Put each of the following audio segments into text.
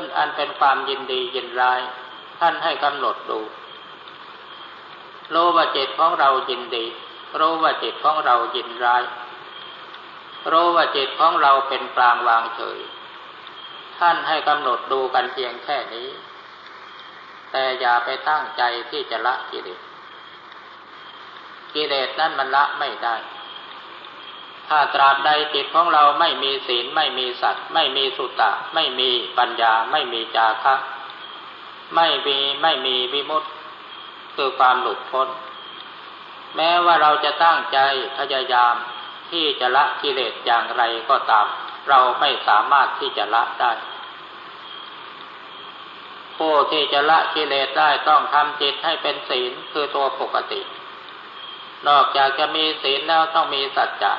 ้นอันเป็นความยินดียินร้าย ท่านให้กำหนดดูรู้ว่าจิตของเรายินดีรู้ว่าจิตของเรายินร้ายรู้ว่าจิตของเราเป็นกลางวางเฉย ท่านให้กำหนดดูกันเพียงแค่นี้ แต่อย่าไปตั้งใจที่จะละกิเลสกิเลสนั้นมันละไม่ได้ ถ้าตราบใดจิตของเราไม่มีศีลไม่มีสัตว์ ไม่มีสุตตะ ไม่มีปัญญา ไม่มีจาคะ ไม่มีไม่มีวิมุตติคือความหลุดพ้น แม้ว่าเราจะตั้งใจพยายามที่จะละกิเลสอย่างไรก็ตาม เราไม่สามารถที่จะละได้ ผู้ที่จะละกิเลสได้ต้องทำจิตให้เป็นศีลคือตัวปกติ นอกจากจะมีศีลแล้วต้องมีสัจจะ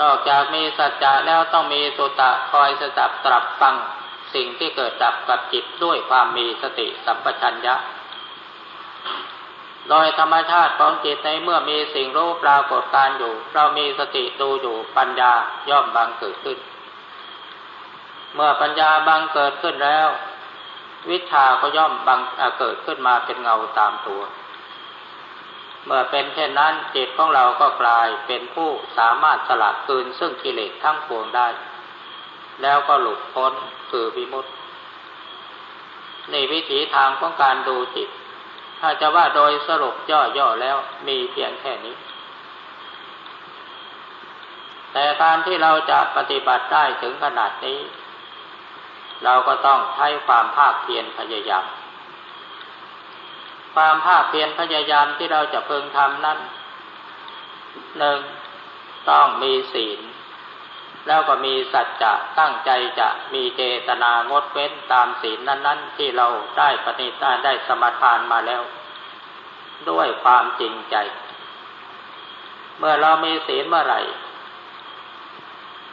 นอกจากมีสัจจะแล้วต้องมีสุตะคอยสดับตรับฟัง สิ่งที่เกิดดับกับจิตด้วยความมีสติสัมปชัญญะ โดยธรรมชาติของจิตในเมื่อมีสิ่งรู้ปรากฏการอยู่ เรามีสติดูอยู่ปัญญาย่อมบังเกิดขึ้น เมื่อปัญญาบังเกิดขึ้นแล้ว วิชาก็ย่อมบังเกิดขึ้นมาเป็นเงาตามตัว เมื่อเป็นเช่นนั้นจิตของเราก็กลายเป็นผู้สามารถสลัดคืนซึ่งกิเลสทั้งปวงได้ แล้วก็หลุดพ้นคือวิมุตติในวิถีทางของการดูจิต ถ้าจะว่าโดยสรุปย่อๆแล้วมีเพียงแค่นี้ แต่การที่เราจะปฏิบัติได้ถึงขนาดนี้ เราก็ต้องใช้ความภาคเพียรพยายาม ความภาคเพียรพยายามที่เราจะพึงทำนั้นหนึ่งต้องมีศีล แล้วก็มีสัจจะตั้งใจจะมีเจตนางดเว้นตามศีลนั้น ๆ ที่เราได้ปฏิบัติได้สมทานมาแล้ว ด้วยความจริงใจ เมื่อเรามีศีลเมื่อไหร่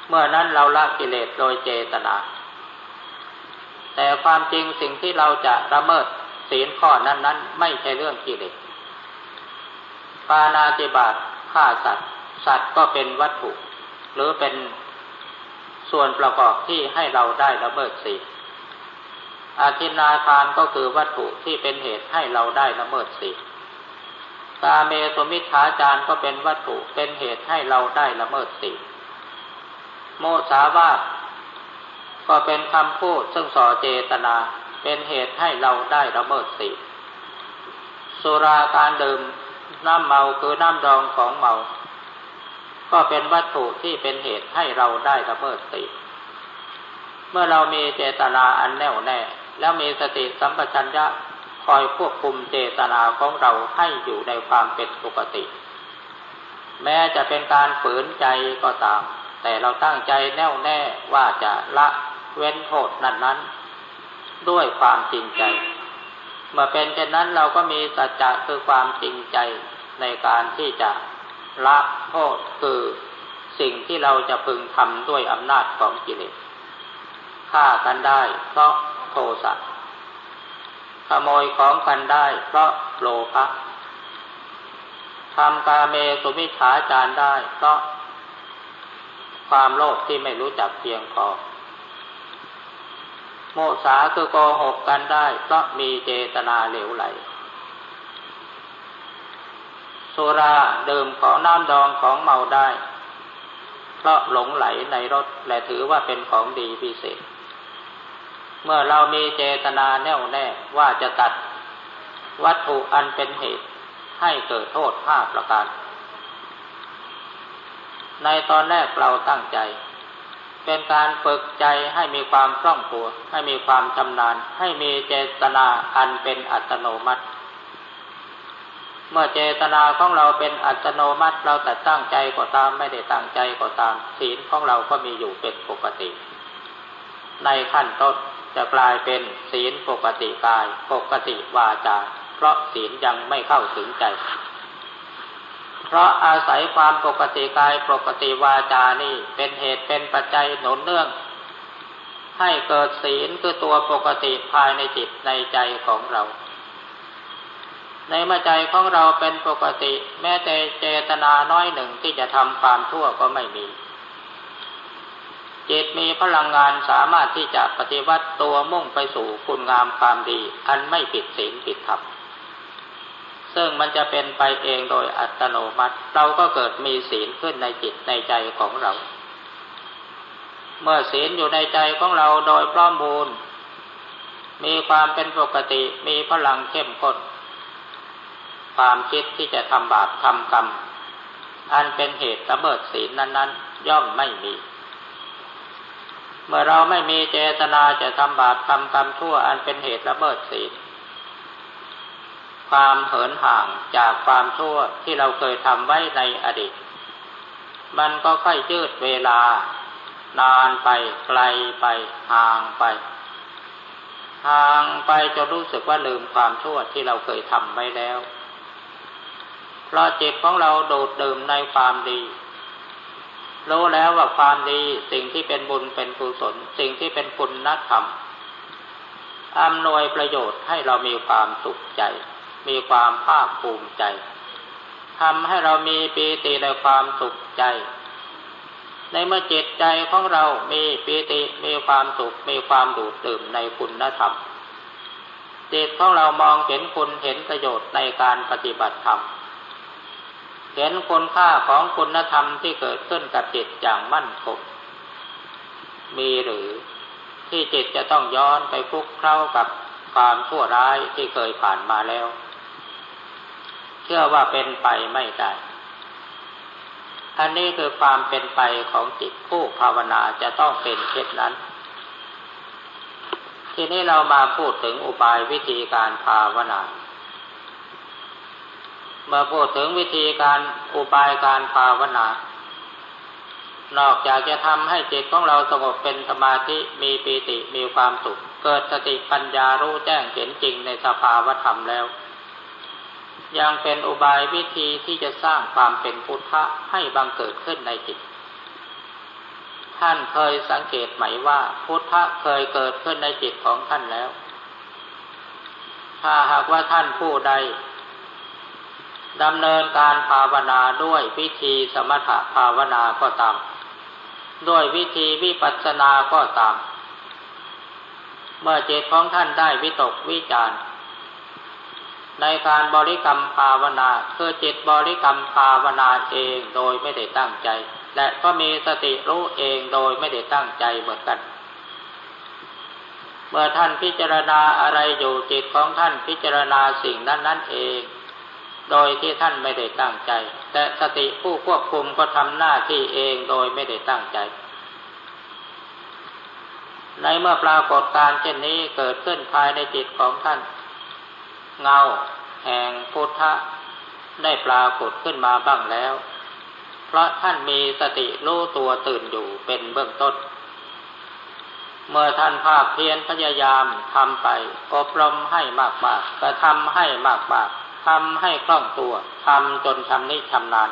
เมื่อนั้นเราละกิเลสโดยเจตนา แต่ความจริงสิ่งที่เราจะละเมิด ศีลข้อนั้น ๆ ไม่ใช่เรื่องกิเลสปานาติบาตฆ่าสัตว์ สัตว์ก็เป็นวัตถุ หรือเป็นส่วนประกอบที่ให้เราได้ละเมิดศีลอาทินาทานก็คือวัตถุที่เป็นเหตุให้เราได้ละเมิดศีลกาเมสมิชาจารก็เป็นวัตถุเป็นเหตุให้เราได้ละเมิดศีลโมสาวาทก็เป็นคำพูดซึ่งส่อเจตนา เป็นเหตุให้เราได้ละเมิดศีลสุราการดื่มน้ำเมาคือน้ำดองของเมา ก็เป็นวัตถุที่เป็นเหตุให้เราได้ละเมิดศีลเมื่อเรามีเจตนาอันแน่วแน่ แล้วมีสติสัมปชัญญะคอยควบคุมเจตนาของเราให้อยู่ในความเป็นปกติ แม้จะเป็นการฝืนใจก็ตาม แต่เราตั้งใจแน่วแน่ว่าจะละเว้นโทษนั้นนั้น ด้วยความจริงใจ เมื่อเป็นเช่นนั้นเราก็มีสัจจะคือความจริงใจในการที่จะละโทษคือสิ่งที่เราจะพึงทำด้วยอำนาจของกิเลสฆ่ากันได้เพราะโทสะขโมยของกันได้เพราะโลภะทำกาเมสุมิฉาจารได้เพราะความโลภที่ไม่รู้จักเพียงพอ โมสาคือโกหกกันได้เพราะมีเจตนาเหลวไหล สุราดื่มของน้ำดองของเมาได้ เพราะหลงไหลในรถและถือว่าเป็นของดีพิเศษ เมื่อเรามีเจตนาแน่วแน่ว่าจะตัดวัตถุอันเป็นเหตุให้เกิดโทษห้าประการ ในตอนแรกเราตั้งใจ เป็นการฝึกใจให้มีความคล่องตัว ให้มีความชำนาญ ให้มีเจตนาอันเป็นอัตโนมัติ เมื่อเจตนาของเราเป็นอัตโนมัติ เราแต่ตั้งใจก็ตามไม่ได้ตั้งใจก็ตาม ศีลของเราก็มีอยู่เป็นปกติ ในขั้นต้นจะกลายเป็นศีลปกติกาย ปกติวาจา เพราะศีลยังไม่เข้าถึงใจ เพราะอาศัยความปกติกายปกติวาจานี่เป็นเหตุเป็นปัจจัยหนุนเนื่อง ให้เกิดศีลคือตัวปกติภายในจิตในใจของเรา ในเมื่อใจของเราเป็นปกติ แม้แต่เจตนาน้อยหนึ่งที่จะทำความชั่วก็ไม่มีจจิตมีพลังงานสามารถที่จะปฏิวัติตัวมุ่งไปสู่คุณงามความดี อันไม่ผิดศีลผิดธรรม ซึ่งมันจะเป็นไปเองโดยอัตโนมัติ เราก็เกิดมีศีลขึ้นในจิตในใจของเรา เมื่อศีลอยู่ในใจของเราโดยพร้อมบูรณ์มีความเป็นปกติมีพลังเข้มข้นความคิดที่จะทำบาปทำกรรม อันเป็นเหตุละเมิดศีลนั้นๆ ย่อมไม่มี เมื่อเราไม่มีเจตนาจะทำบาปทำกรรมชั่วอันเป็นเหตุละเมิดศีล ความเหินห่างจากความชั่วที่เราเคยทำไว้ในอดีต มันก็ค่อยยืดเวลา นานไปไกลไปห่างไปทางไปจะรู้สึกว่าลืมความชั่วที่เราเคยทำไว้แล้ว เพราะจิตของเราโดดดื่มในความดีรู้แล้วว่าความดีสิ่งที่เป็นบุญเป็นกุศลสิ่งที่เป็นคุณธรรมอำนวยประโยชน์ให้เรามีความสุขใจ มีความภาคภูมิใจทำให้เรามีปีติในความสุขใจ ในเมื่อจิตใจของเรามีปีติมีความสุขมีความดูดดื่มในคุณธรรมจิตของเรามองเห็นคุณเห็นประโยชน์ในการปฏิบัติธรรม เห็นคุณค่าของคุณธรรมที่เกิดขึ้นกับจิตอย่างมั่นคง มีหรือที่จิตจะต้องย้อนไปคุกเข้ากับความชั่วร้ายที่เคยผ่านมาแล้ว ชื่อว่าเป็นไปไม่ได้ อันนี้คือความเป็นไปของจิตผู้ภาวนาจะต้องเป็นเช่นนั้น ทีนี้เรามาพูดถึงอุบายวิธีการภาวนาเมื่อพูดถึงวิธีการอุบายการภาวนานอกจากจะทำให้จิตของเราสงบเป็นสมาธิมีปีติมีความสุข เกิดสติปัญญารู้แจ้งเห็นจริงในสภาวธรรมแล้ว ยังเป็นอุบายวิธีที่จะสร้างความเป็นพุทธะให้บังเกิดขึ้นในจิต ท่านเคยสังเกตไหมว่าพุทธะเคยเกิดขึ้นในจิตของท่านแล้ว ถ้าหากว่าท่านผู้ใดดำเนินการภาวนาด้วยวิธีสมถะภาวนาก็ตาม ด้วยวิธีวิปัสสนาก็ตาม เมื่อจิตของท่านได้วิตกวิจารณ์ ในการบริกรรมภาวนาคือจิตบริกรรมภาวนาเองโดยไม่ได้ตั้งใจ และก็มีสติรู้เองโดยไม่ได้ตั้งใจเหมือนกัน เมื่อท่านพิจารณาอะไรอยู่จิตของท่านพิจารณาสิ่งนั้นนั่นเอง โดยที่ท่านไม่ได้ตั้งใจ แต่สติผู้ควบคุมก็ทำหน้าที่เองโดยไม่ได้ตั้งใจในเมื่อปรากฏการเช่นนี้เกิดขึ้นภายในจิตของท่าน เงาแห่งพุทธะได้ปรากฏขึ้นมาบ้างแล้ว เพราะท่านมีสติรู้ตัวตื่นอยู่เป็นเบื้องต้น เมื่อท่านภาคเพียรพยายามทำไปอบรมให้มากๆกกระทำให้มากๆทำให้คล่องตัวทำจนชำนิชำนาญ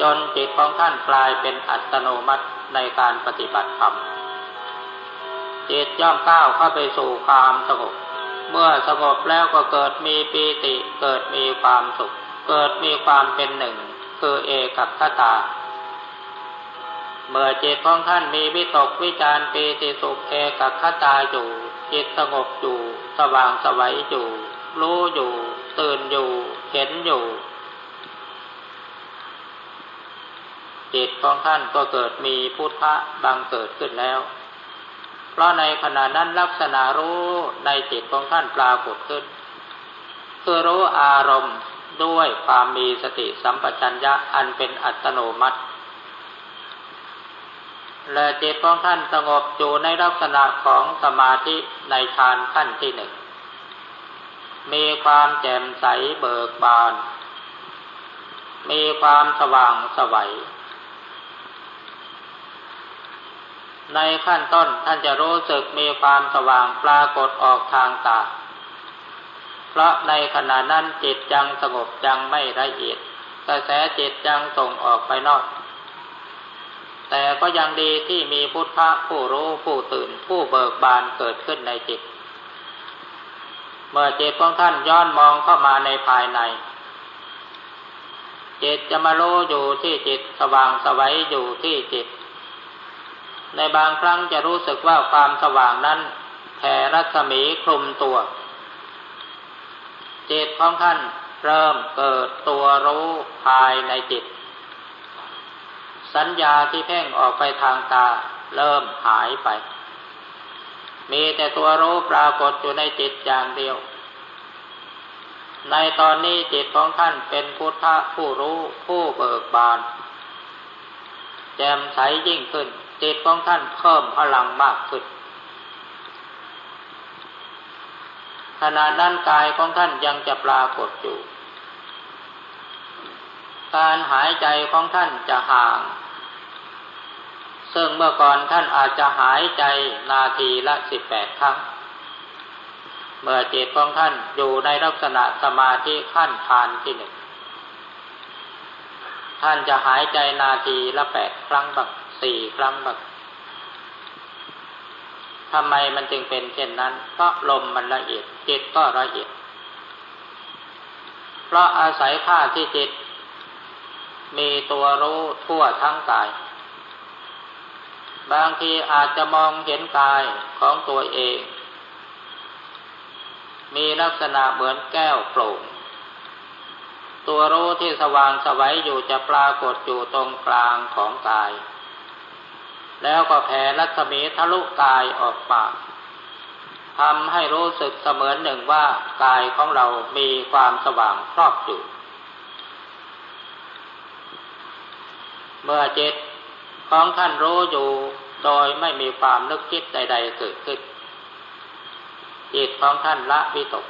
จนจิตของท่านกลายเป็นอัตโนมัติในการปฏิบัติธรรมจิตย่อมก้าวเข้าไปสู่ความสงบ เมื่อสงบแล้วก็เกิดมีปีติ เกิดมีความสุข เกิดมีความเป็นหนึ่ง คือเอกับขตา เมื่อจิตของท่านมีวิตกวิจารปีติสุขเอกับขตาอยู่ จิตสงบอยู่ สว่างสวัยอยู่ รู้อยู่ ตื่นอยู่ เห็นอยู่จิตของท่านก็เกิดมีพุทธะบังเกิดขึ้นแล้ว เพราะในขณะนั้นลักษณะรู้ในจิตของท่านปรากฏขึ้น คือรู้อารมณ์ด้วยความมีสติสัมปชัญญะอันเป็นอัตโนมัติ และจิตของท่านสงบอยู่ในลักษณะของสมาธิในฌานขั้นที่หนึ่ง มีความแจ่มใสเบิกบาน มีความสว่างสวัย ในขั้นต้นท่านจะรู้สึกมีความสว่างปรากฏออกทางตา เพราะในขณะนั้นจิตยังสงบยังไม่ละเอียดกระแสจิตยังส่งออกไปนอก แต่ก็ยังดีที่มีพุทธะผู้รู้ผู้ตื่นผู้เบิกบานเกิดขึ้นในจิต เมื่อจิตของท่านย้อนมองเข้ามาในภายใน จิตจะมารู้อยู่ที่จิตสว่างสวัยอยู่ที่จิต ในบางครั้งจะรู้สึกว่าความสว่างนั้นแผ่รัศมีคลุมตัว จิตของท่านเริ่มเกิดตัวรู้ภายในจิต สัญญาที่เพ่งออกไปทางตาเริ่มหายไป มีแต่ตัวรู้ปรากฏอยู่ในจิตอย่างเดียว ในตอนนี้จิตของท่านเป็นพุทธผู้รู้ผู้เบิกบาน แจ่มใสยิ่งขึ้น จิตของท่านเพิ่มพลังมากขึ้นขณะนั้นกายของท่านยังจะปรากฏอยู่ การหายใจของท่านจะห่าง ซึ่งเมื่อก่อนท่านอาจจะหายใจนาทีละสิบแปดครั้ง เมื่อจิตของท่านอยู่ในลักษณะสมาธิขั้นทานที่หนึ่ง ท่านจะหายใจนาทีละแปดครั้งบัก สี่ครั้งบักทำไมมันจึงเป็นเช่นนั้น เพราะลมมันละเอียดจิตก็ละเอียด เพราะอาศัยท่าที่จิต มีตัวรู้ทั่วทั้งกาย บางทีอาจจะมองเห็นกายของตัวเอง มีลักษณะเหมือนแก้วโปร่ง ตัวรู้ที่สว่างสวัยอยู่จะปรากฏอยู่ตรงกลางของกาย แล้วก็แผ่รัศมีทะลุกายออกมากทำให้รู้สึกเสมือนหนึ่งว่ากายของเรามีความสว่างครอบอยู่ เมื่อจิตของท่านรู้อยู่โดยไม่มีความนึกคิดใด ๆ เกิดขึ้น จิตของท่านละวิตก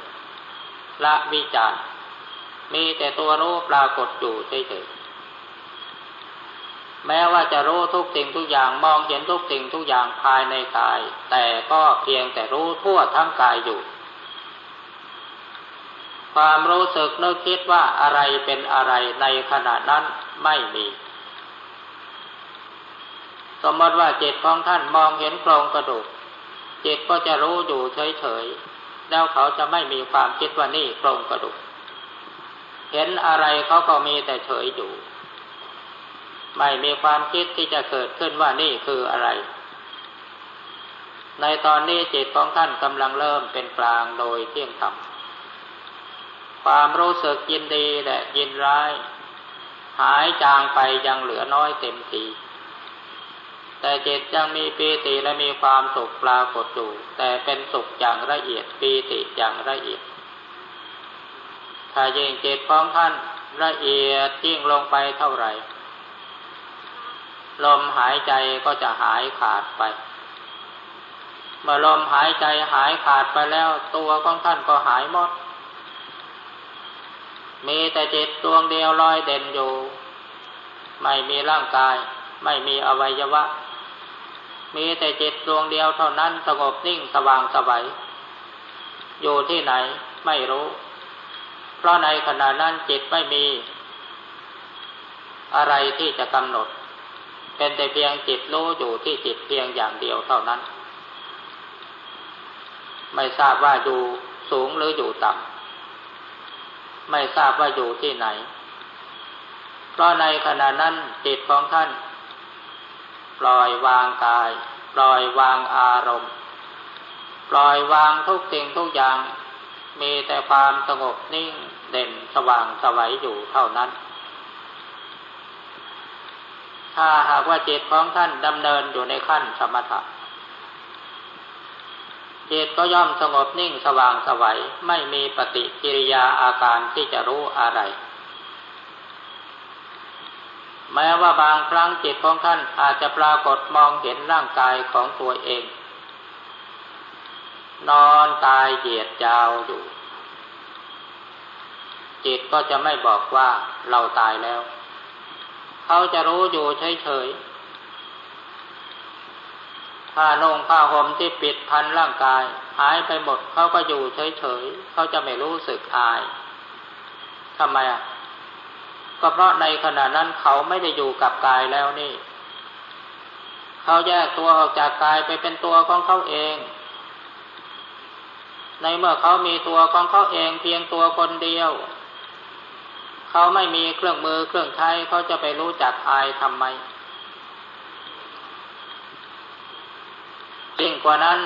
ละวิจารมีแต่ตัวรู้ปรากฏอยู่เฉยๆ แม้ว่าจะรู้ทุกสิ่งทุกอย่างมองเห็นทุกสิ่งทุกอย่างภายในกาย แต่ก็เพียงแต่รู้ทั่วทั้งกายอยู่ ความรู้สึกนึกคิดว่าอะไรเป็นอะไรในขณะนั้นไม่มี สมมติว่าจิตของท่านมองเห็นโครงกระดูกจิตก็จะรู้อยู่เฉยๆแล้วเขาจะไม่มีความคิดว่านี่โครงกระดูก เห็นอะไรเขาก็มีแต่เฉยอยู่ ไม่มีความคิดที่จะเกิดขึ้นว่านี่คืออะไร ในตอนนี้จิตของท่านกำลังเริ่มเป็นกลางโดยเที่ยงธรรมความรู้สึกยินดีและยินร้าย หายจางไปยังเหลือน้อยเต็มทีแต่จิตยังมีปีติและมีความสุขปรากฏอยู่แต่เป็นสุขอย่างละเอียดปีติอย่างละเอียดถ้ายิ่งจิตของท่านละเอียดยิ่งลงไปเท่าไหร่ ลมหายใจก็จะหายขาดไป เมื่อลมหายใจหายขาดไปแล้ว ตัวของท่านก็หายหมด มีแต่จิตดวงเดียวลอยเด่นอยู่ ไม่มีร่างกาย ไม่มีอวัยวะ มีแต่จิตดวงเดียวเท่านั้นสงบนิ่งสว่างสวัยอยู่ที่ไหนไม่รู้ เพราะในขณะนั้นจิตไม่มี อะไรที่จะกำหนด เป็นแต่เพียงจิตรู้อยู่ที่จิตเพียงอย่างเดียวเท่านั้น ไม่ทราบว่าอยู่สูงหรืออยู่ต่ำไม่ทราบว่าอยู่ที่ไหน เพราะในขณะนั้นจิตของท่าน ปล่อยวางกาย ปล่อยวางอารมณ์ ปล่อยวางทุกสิ่งทุกอย่าง มีแต่ความสงบนิ่งเด่นสว่างสวัยอยู่เท่านั้น ถ้าหากว่าจิตของท่านดำเนินอยู่ในขั้นสมถะจิตก็ย่อมสงบนิ่งสว่างสวัยไม่มีปฏิกิริยาอาการที่จะรู้อะไร แม้ว่าบางครั้งจิตของท่านอาจจะปรากฏมองเห็นร่างกายของตัวเอง นอนตายเหยียดยาวอยู่ จิตก็จะไม่บอกว่าเราตายแล้ว เขาจะรู้อยู่เฉยๆผ้านุ่งผ้าห่มที่ปิดพันร่างกาย หายไปหมดเขาก็อยู่เฉยๆเขาจะไม่รู้สึกอายทำไมอะ ก็เพราะในขณะนั้นเขาไม่ได้อยู่กับกายแล้วนี่ เขาแยกตัวออกจากกายไปเป็นตัวของเขาเอง ในเมื่อเขามีตัวของเขาเองเพียงตัวคนเดียว เขาไม่มีเครื่องมือเครื่องใช้เขาจะไปรู้จักอายทำไมกว่านั้น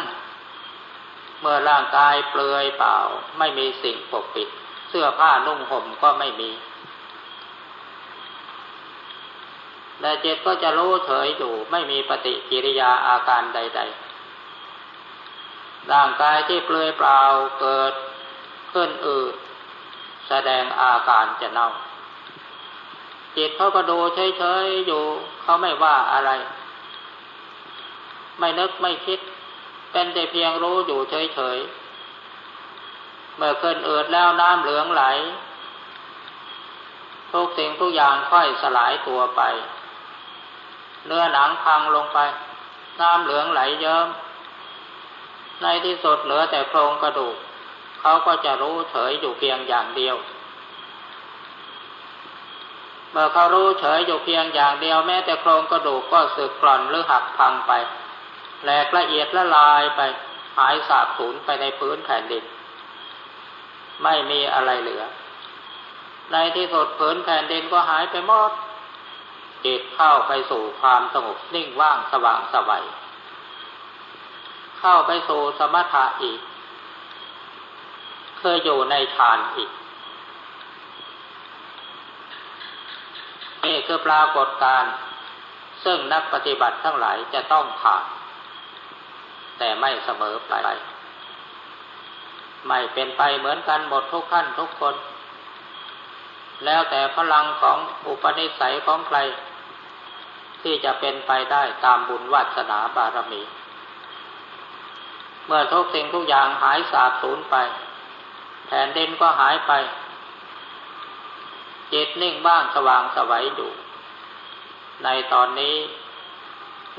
เมื่อร่างกายเปลือยเปล่า ไม่มีสิ่งปกปิด เสื้อผ้านุ่งห่มก็ไม่มีแต่จิตก็จะรู้เฉยอยู่ไม่มีปฏิกิริยาอาการใด ๆ ร่างกายที่เปลือยเปล่าเกิดขึ้นอืด แสดงอาการจะเน่า จิตเขาก็ดูเฉยๆอยู่ เขาไม่ว่าอะไร ไม่นึกไม่คิด เป็นแต่เพียงรู้อยู่เฉยๆ เมื่อเกินอืดแล้วน้ำเหลืองไหล ทุกสิ่งทุกอย่างค่อยสลายตัวไป เนื้อหนังพังลงไป น้ำเหลืองไหลเยิ้มในที่สุดเหลือแต่โครงกระดูก เขาก็จะรู้เฉยอยู่เพียงอย่างเดียว เมื่อเขารู้เฉยอยู่เพียงอย่างเดียว แม้แต่โครงกระดูกก็สึกกร่อนหรือหักพังไปแหลกละเอียดละลายไปหายสาบสูญไปในพื้นแผ่นดิน ไม่มีอะไรเหลือ ในที่สุดผืนแผ่นดินก็หายไปหมดจิตเข้าไปสู่ความสงบนิ่งว่างสว่างสวัยเข้าไปสู่สมถะอีก คยอยู่ในฌานอีก นี่คือปรากฏการซึ่งนักปฏิบัติทั้งหลายจะต้องผ่าน แต่ไม่เสมอไป ไม่เป็นไปเหมือนกันหมดทุกขั้นทุกคน แล้วแต่พลังของอุปนิสัยของใคร ที่จะเป็นไปได้ตามบุญวัสนาบารมี เมื่อทุกสิ่งทุกอย่างหายสาบสูญไป แผ่นดินก็หายไป จิตนิ่งบ้างสว่างสวัยอยู่ในตอนนี้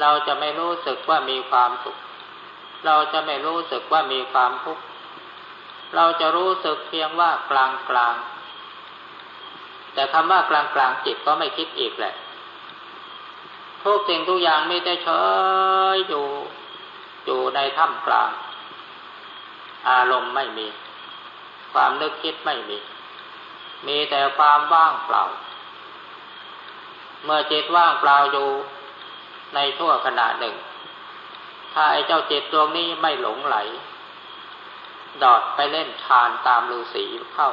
เราจะไม่รู้สึกว่ามีความสุข เราจะไม่รู้สึกว่ามีความทุกข์เราจะรู้สึกเพียงว่ากลางกลางแต่คำว่ากลางกลางจิตก็ไม่คิดอีกแหละทุกสิ่งทุกอย่างมีแต่เฉยอยู่ อยู่ในถ้ำกลาง อารมณ์ไม่มี ความนึกคิดไม่มี มีแต่ความว่างเปล่า เมื่อจิตว่างเปล่าอยู่ในชั่วขณะหนึ่ง ถ้าไอ้เจ้าจิตดวงนี้ไม่หลงไหล ดอดไปเล่นทานตามฤาษีเข้า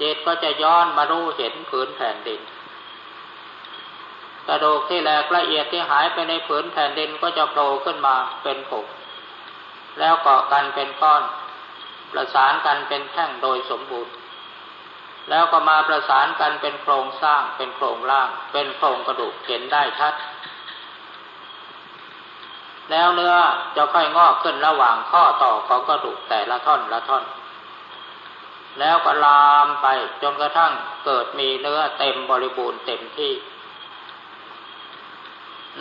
จิตก็จะย้อนมารู้เห็นผืนแผ่นดินกระดูกที่แหลกละเอียดที่หายไปในผืนแผ่นดินก็จะโผล่ขึ้นมาเป็นผงแล้วเกาะกันเป็นก้อน ประสานกันเป็นแท่งโดยสมบูรณ์ แล้วก็มาประสานกันเป็นโครงสร้าง เป็นโครงล่าง เป็นโครงกระดูกเห็นได้ชัด แล้วเนื้อจะค่อยงอกขึ้นระหว่างข้อต่อของกระดูกแต่ละท่อนละท่อน แล้วก็ลามไปจนกระทั่งเกิดมีเนื้อเต็มบริบูรณ์เต็มที่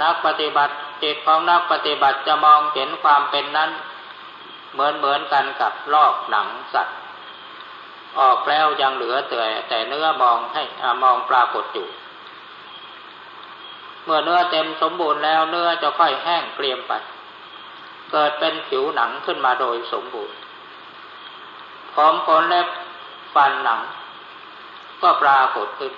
นักปฏิบัติจิตของนักปฏิบัติจะมองเห็นความเป็นนั้น เหมือนเหมือนกันกับลอกหนังสัตว์ ออกแล้วยังเหลือแต่แต่เนื้อมองให้มองปรากฏอยู่ เมื่อเนื้อเต็มสมบูรณ์แล้วเนื้อจะค่อยแห้งเกรียมไป เกิดเป็นผิวหนังขึ้นมาโดยสมบูรณ์ผมขนเล็บฟันหนัง ก็ปรากฏขึ้น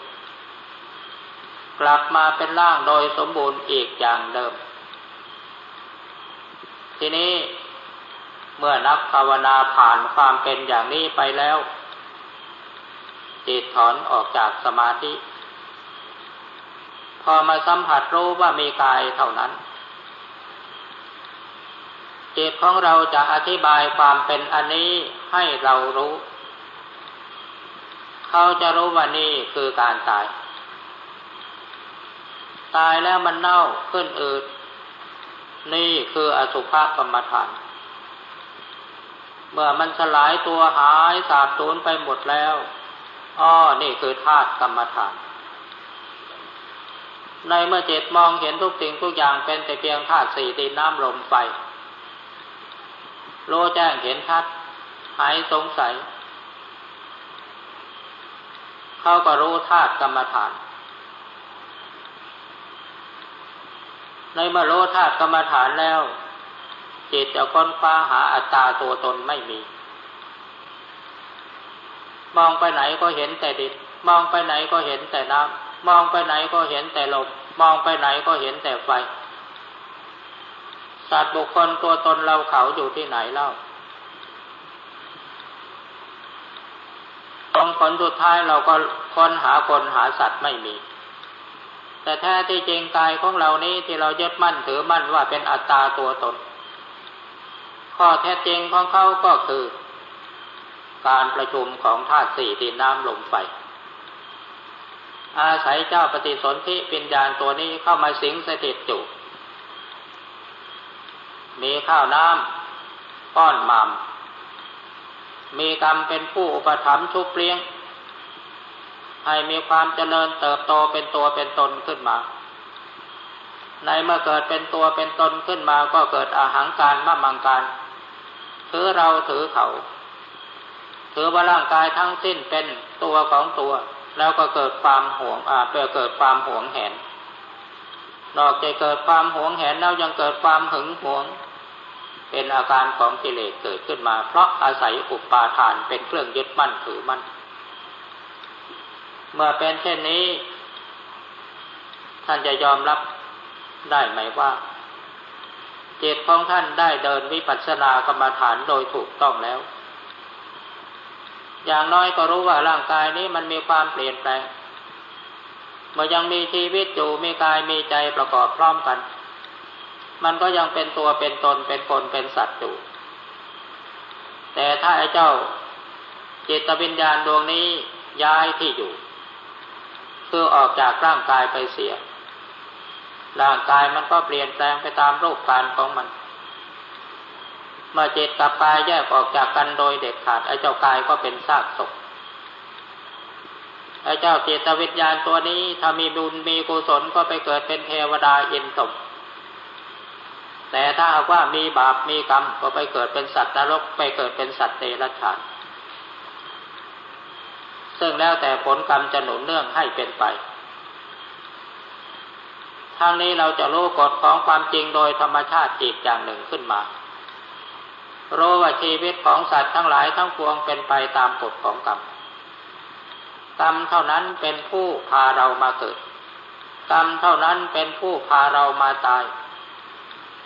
กลับมาเป็นร่างโดยสมบูรณ์อีกอย่างเดิม ทีนี้ เมื่อนักภาวนาผ่านความเป็นอย่างนี้ไปแล้ว จิตถอนออกจากสมาธิ พอมาสัมผัสรู้ว่ามีกายเท่านั้น จิตของเราจะอธิบายความเป็นอันนี้ให้เรารู้ เขาจะรู้ว่านี่คือการตาย ตายแล้วมันเน่าขึ้นอืดนี่คืออสุภกรรมฐาน เมื่อมันสลายตัวหายสาบสูญไปหมดแล้วอ้อนี่คือธาตุกรรมฐาน ในเมื่อเจตมองเห็นทุกสิ่งทุกอย่างเป็นแต่เพียงธาตุสี่ดินน้ำลมไฟโลแจ้งเห็นชัดหายสงสัย เขาก็รู้ธาตุกรรมฐาน ในเมื่อโลธาตุกรรมฐานแล้ว จิตจะค้นคว้าหาอัตตาตัวตนไม่มี มองไปไหนก็เห็นแต่ดินมองไปไหนก็เห็นแต่น้ำมองไปไหนก็เห็นแต่ลมมองไปไหนก็เห็นแต่ไฟสัตว์บุคคลตัวตนเราเขาอยู่ที่ไหนเล่าตรงผลสุดท้ายเราก็ค้นหาคนหาสัตว์ไม่มี แต่แท้ที่จริงกายของเรานี้ที่เรายึดมั่นถือมั่นว่าเป็นอัตตาตัวตน ข้อแท้จริงของเขาก็คือ การประชุมของธาตุสี่ดินน้ำลมไฟ อาศัยเจ้าปฏิสนธิปิญญาณตัวนี้เข้ามาสิงสถิตอยู่มีข้าวน้ำป้อนมามมีกรรมเป็นผู้อุปถัมภ์ชุบเลี้ยง ให้มีความเจริญเติบโตเป็นตัวเป็นตนขึ้นมา ในเมื่อเกิดเป็นตัวเป็นตนขึ้นมาก็เกิดอาหางการมะมังการ ถือเราถือเขาถือว่าร่างกายทั้งสิ้นเป็นตัวของตัว แล้วก็เกิดความหวงอาเพื่อเกิดความหวงแหนนอกจากเกิดความหวงแหนแล้วยังเกิดความหึงหวง เป็นอาการของกิเลสเกิดขึ้นมา เพราะอาศัยอุปาทานเป็นเครื่องยึดมั่นถือมั่นเมื่อเป็นเช่นนี้ ท่านจะยอมรับได้ไหมว่า จิตของท่านได้เดินวิปัสสนากรรมฐานโดยถูกต้องแล้ว อย่างน้อยก็รู้ว่าร่างกายนี้มันมีความเปลี่ยนแปลงเมื่อยังมีชีวิตอยู่มีกายมีใจประกอบพร้อมกัน มันก็ยังเป็นตัวเป็นตนเป็นคนเป็นสัตว์อยู่แต่ถ้าไอ้เจ้าจิตวิญญาณดวงนี้ย้ายที่อยู่ คือออกจากร่างกายไปเสีย ร่างกายมันก็เปลี่ยนแปลงไปตามรูปการของมัน เมื่อจิตกับกายแยกออกจากกันโดยเด็ดขาดไอ้เจ้ากายก็เป็นซากศพไอ้เจ้าจิตวิญญาณตัวนี้ถ้ามีบุญมีกุศลก็ไปเกิดเป็นเทวดาอินสมแต่ถ้าหากว่ามีบาปมีกรรมก็ไปเกิดเป็นสัตว์นรกไปเกิดเป็นสัตว์เดรัจฉานซึ่งแล้วแต่ผลกรรมจะหนุนเนื่องให้เป็นไป ทางนี้เราจะรู้กฎของความจริงโดยธรรมชาติจีบอย่างหนึ่งขึ้นมา รู้ว่าชีวิตของสัตว์ทั้งหลายทั้งปวงเป็นไปตามกฎของกรรม กรรมเท่านั้นเป็นผู้พาเรามาเกิด กรรมเท่านั้นเป็นผู้พาเรามาตาย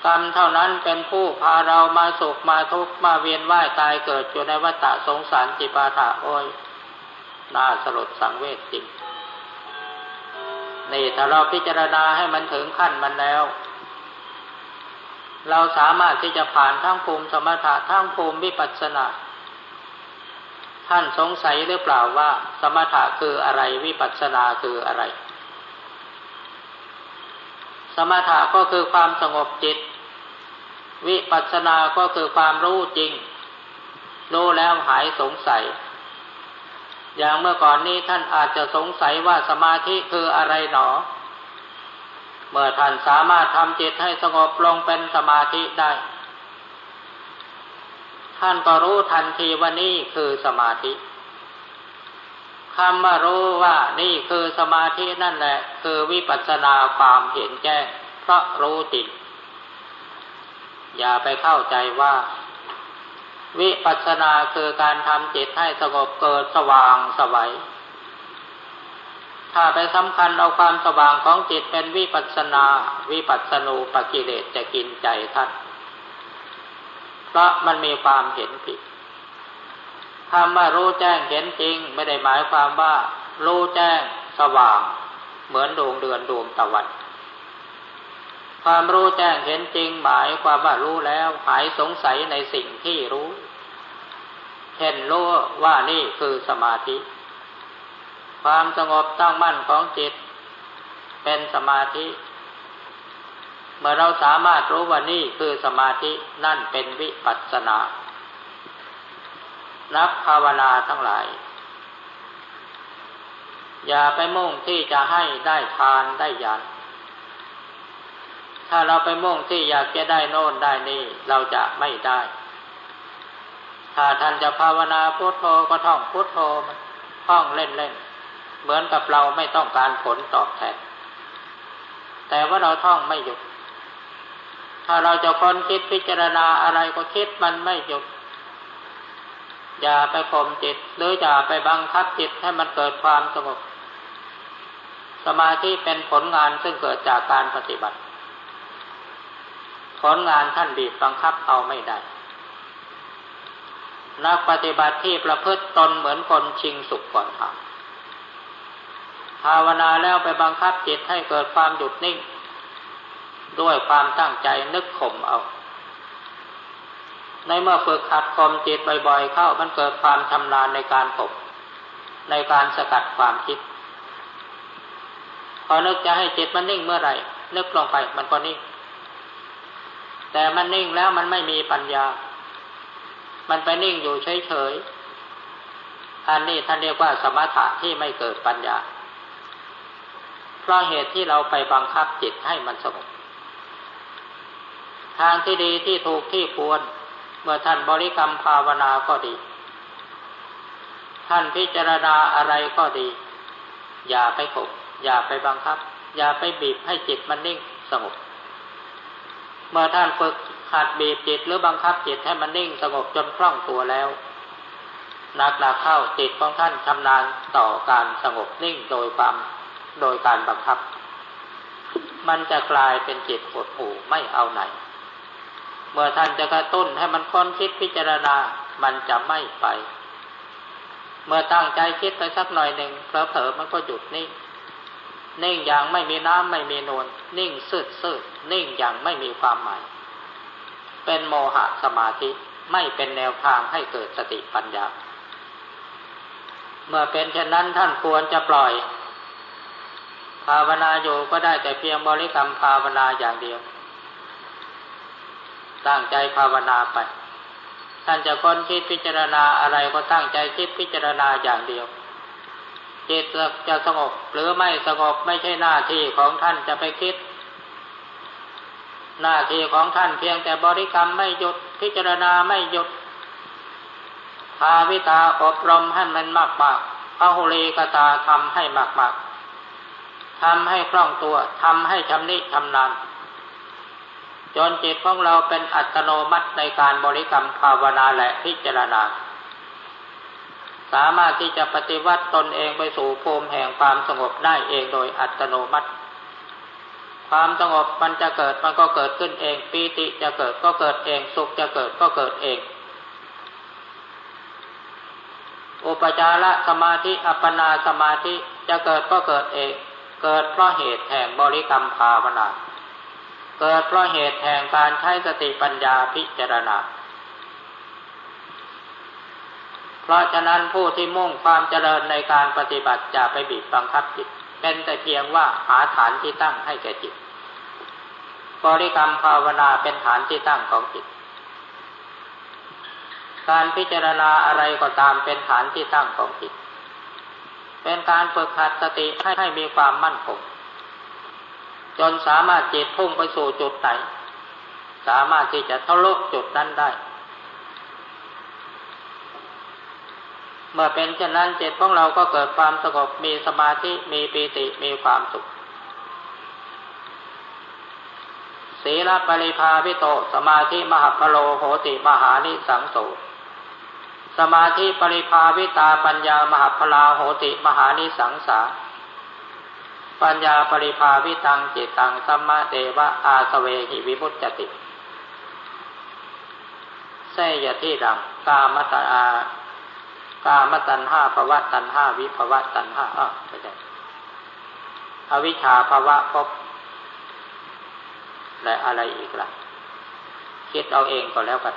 กรรมเท่านั้นเป็นผู้พาเรามาสุขมาทุกข์มาเวียนว่ายตายเกิดอยู่ในวัฏสงสารจิปาถะโอยน่าสลดสังเวชจริง นี่ถ้าเราพิจารณาให้มันถึงขั้นมันแล้ว เราสามารถที่จะผ่านทั้งภูมิสมถะทั้งภูมิวิปัสสนา ท่านสงสัยหรือเปล่าว่า สมถะคืออะไรวิปัสสนาคืออะไร สมถะก็คือความสงบจิต วิปัสสนาก็คือความรู้จริง รู้แล้วหายสงสัย อย่างเมื่อก่อนนี้ท่านอาจจะสงสัยว่าสมาธิคืออะไรหนอ เมื่อท่านสามารถทำจิตให้สงบลงเป็นสมาธิได้ ท่านก็รู้ทันทีว่านี่คือสมาธิคำว่ารู้ว่านี่คือสมาธินั่นแหละ คือวิปัสสนาความเห็นแจ้ง เพราะรู้จริงอย่าไปเข้าใจว่า วิปัสสนาคือการทำจิตให้สงบเกิดสว่างสวัย ถ้าไปสำคัญเอาความสว่างของจิตเป็นวิปัสนา วิปัสสนูปกิเลสจะกินใจท่านเพราะมันมีความเห็นผิดคำว่ารู้แจ้งเห็นจริง ไม่ได้หมายความว่า รู้แจ้งสว่าง เหมือนดวงเดือนดวงตะวัน ความรู้แจ้งเห็นจริงหมายความว่ารู้แล้วหายสงสัยในสิ่งที่รู้ เห็นรู้ว่านี่คือสมาธิ ความสงบตั้งมั่นของจิต เป็นสมาธิ เมื่อเราสามารถรู้ว่านี่คือสมาธินั่นเป็นวิปัสสนา นักภาวนาทั้งหลาย อย่าไปมุ่งที่จะให้ได้ทานได้ยัน ถ้าเราไปมุ่งที่อยากจะได้โน่นได้นี่ เราจะไม่ได้ ถ้าท่านจะภาวนาพุทโธก็ท่องพุทโธท่องเล่นเล่นเหมือนกับเราไม่ต้องการผลตอบแทน แต่ว่าเราท่องไม่หยุด ถ้าเราจะค้นคิดพิจารณาอะไรก็คิดมันไม่หยุด อย่าไปข่มจิต หรืออย่าไปบังคับจิตให้มันเกิดความสงบ สมาธิเป็นผลงานซึ่งเกิดจากการปฏิบัติ ผลงานท่านบีบบังคับเอาไม่ได้ นักปฏิบัติที่ประพฤติตนเหมือนคนชิงสุขก่อนทำภาวนาแล้วไปบังคับจิตให้เกิดความหยุดนิ่ง ด้วยความตั้งใจนึกข่มเอา ในเมื่อฝึกขัดข่มจิตบ่อยๆ เข้ามันเกิดความชำนาญในการข่มในการสกัดความคิด พอนึกจะให้จิตมันนิ่งเมื่อไหร่นึกลงไปมันก็นิ่ง แต่มันนิ่งแล้วมันไม่มีปัญญา มันไปนิ่งอยู่เฉยๆ อันนี้ท่านเรียกว่าสมถะที่ไม่เกิดปัญญา เพราะเหตุที่เราไปบังคับจิตให้มันสงบ ทางที่ดีที่ถูกที่ควร เมื่อท่านบริกรรมภาวนาก็ดี ท่านพิจารณาอะไรก็ดี อย่าไปขบอย่าไปบังคับ อย่าไปบีบให้จิตมันนิ่งสงบ เมื่อท่านฝึกหัดบีบจิตหรือบังคับจิตให้มันนิ่งสงบจนคล่องตัวแล้วนักหนักเข้าจิตของท่านชำนาญต่อการสงบนิ่งโดยความโดยการบังคับ มันจะกลายเป็นจิตหดหู่ไม่เอาไหน เมื่อท่านจะกระตุ้นให้มันค้นคิดพิจารณา มันจะไม่ไป เมื่อตั้งใจคิดไปสักหน่อยหนึ่งเผลอๆมันก็หยุดนิ่ง นิ่งอย่างไม่มีน้ำไม่มีนวลนิ่งสืดสืดนิ่งอย่างไม่มีความหมาย เป็นโมหะสมาธิไม่เป็นแนวทางให้เกิดสติปัญญา เมื่อเป็นเช่นนั้นท่านควรจะปล่อย ภาวนาอยู่ก็ได้แต่เพียงบริกรรมภาวนาอย่างเดียว ตั้งใจภาวนาไป ท่านจะค้นคิดพิจารณาอะไรก็ตั้งใจคิดพิจารณาอย่างเดียว จิตจะสงบ หรือไม่สงบไม่ใช่หน้าที่ของท่านจะไปคิด หน้าที่ของท่านเพียงแต่บริกรรมไม่หยุดพิจารณาไม่หยุดภาวิตาอบรมให้มันมากมากพหุลีกตาทำให้มากมากทำให้คล่องตัวทำให้ชำนิชำนาญจนจิตของเราเป็นอัตโนมัติในการบริกรรมภาวนาและพิจารณา สามารถที่จะปฏิวัติตนเองไปสู่ภูมิแห่งความสงบได้เองโดยอัตโนมัติ ความสงบมันจะเกิดมันก็เกิดขึ้นเองปีติจะเกิดก็เกิดเองสุขจะเกิดก็เกิดเองอุปจารสมาธิอัปปนาสมาธิจะเกิดก็เกิดเอง เกิดเพราะเหตุแห่งบริกรรมภาวนา เกิดเพราะเหตุแห่งการใช้สติปัญญาพิจารณา เพราะฉะนั้นผู้ที่มุ่งความเจริญในการปฏิบัติจะไปบีบบังคับจิต เป็นแต่เพียงว่าหาฐานที่ตั้งให้แก่จิตบริกรรมภาวนาเป็นฐานที่ตั้งของจิต การพิจารณาอะไรก็ตามเป็นฐานที่ตั้งของจิต เป็นการฝึกหัดสติให้ให้มีความมั่นคง จนสามารถจิตพุ่งไปสู่จุดไหน สามารถที่จะทะลุจุดนั้นได้ เมื่อเป็นเช่นนั้นจิตของเราก็เกิดความสงบมีสมาธิมีปีติมีความสุขศีลปริภาวิโต สมาธิมหพโลโหติมหานิสังโสสมาธิปริภาวิตาปัญญามหพลาโหติมหานิสังสา ปัญญาปริภาวิตังจิตตังสัมมาเตวะอาสเวหิวิมุตติเสยที่ดังกามตันอา กามตันห้าภวะตันห้าวิภวะตันห้าอะไม่ใช่อวิชชาภวะพบและอะไรอีกล่ะ คิดเอาเองก็แล้วกัน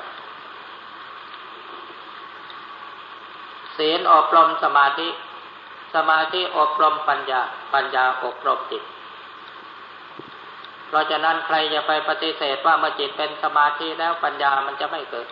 ศีลอบรมสมาธิ สมาธิอบรมปัญญา ปัญญาอบรมจิต เพราะฉะนั้นใครจะไปปฏิเสธว่าเมื่อจิตเป็นสมาธิแล้วปัญญามันจะไม่เกิด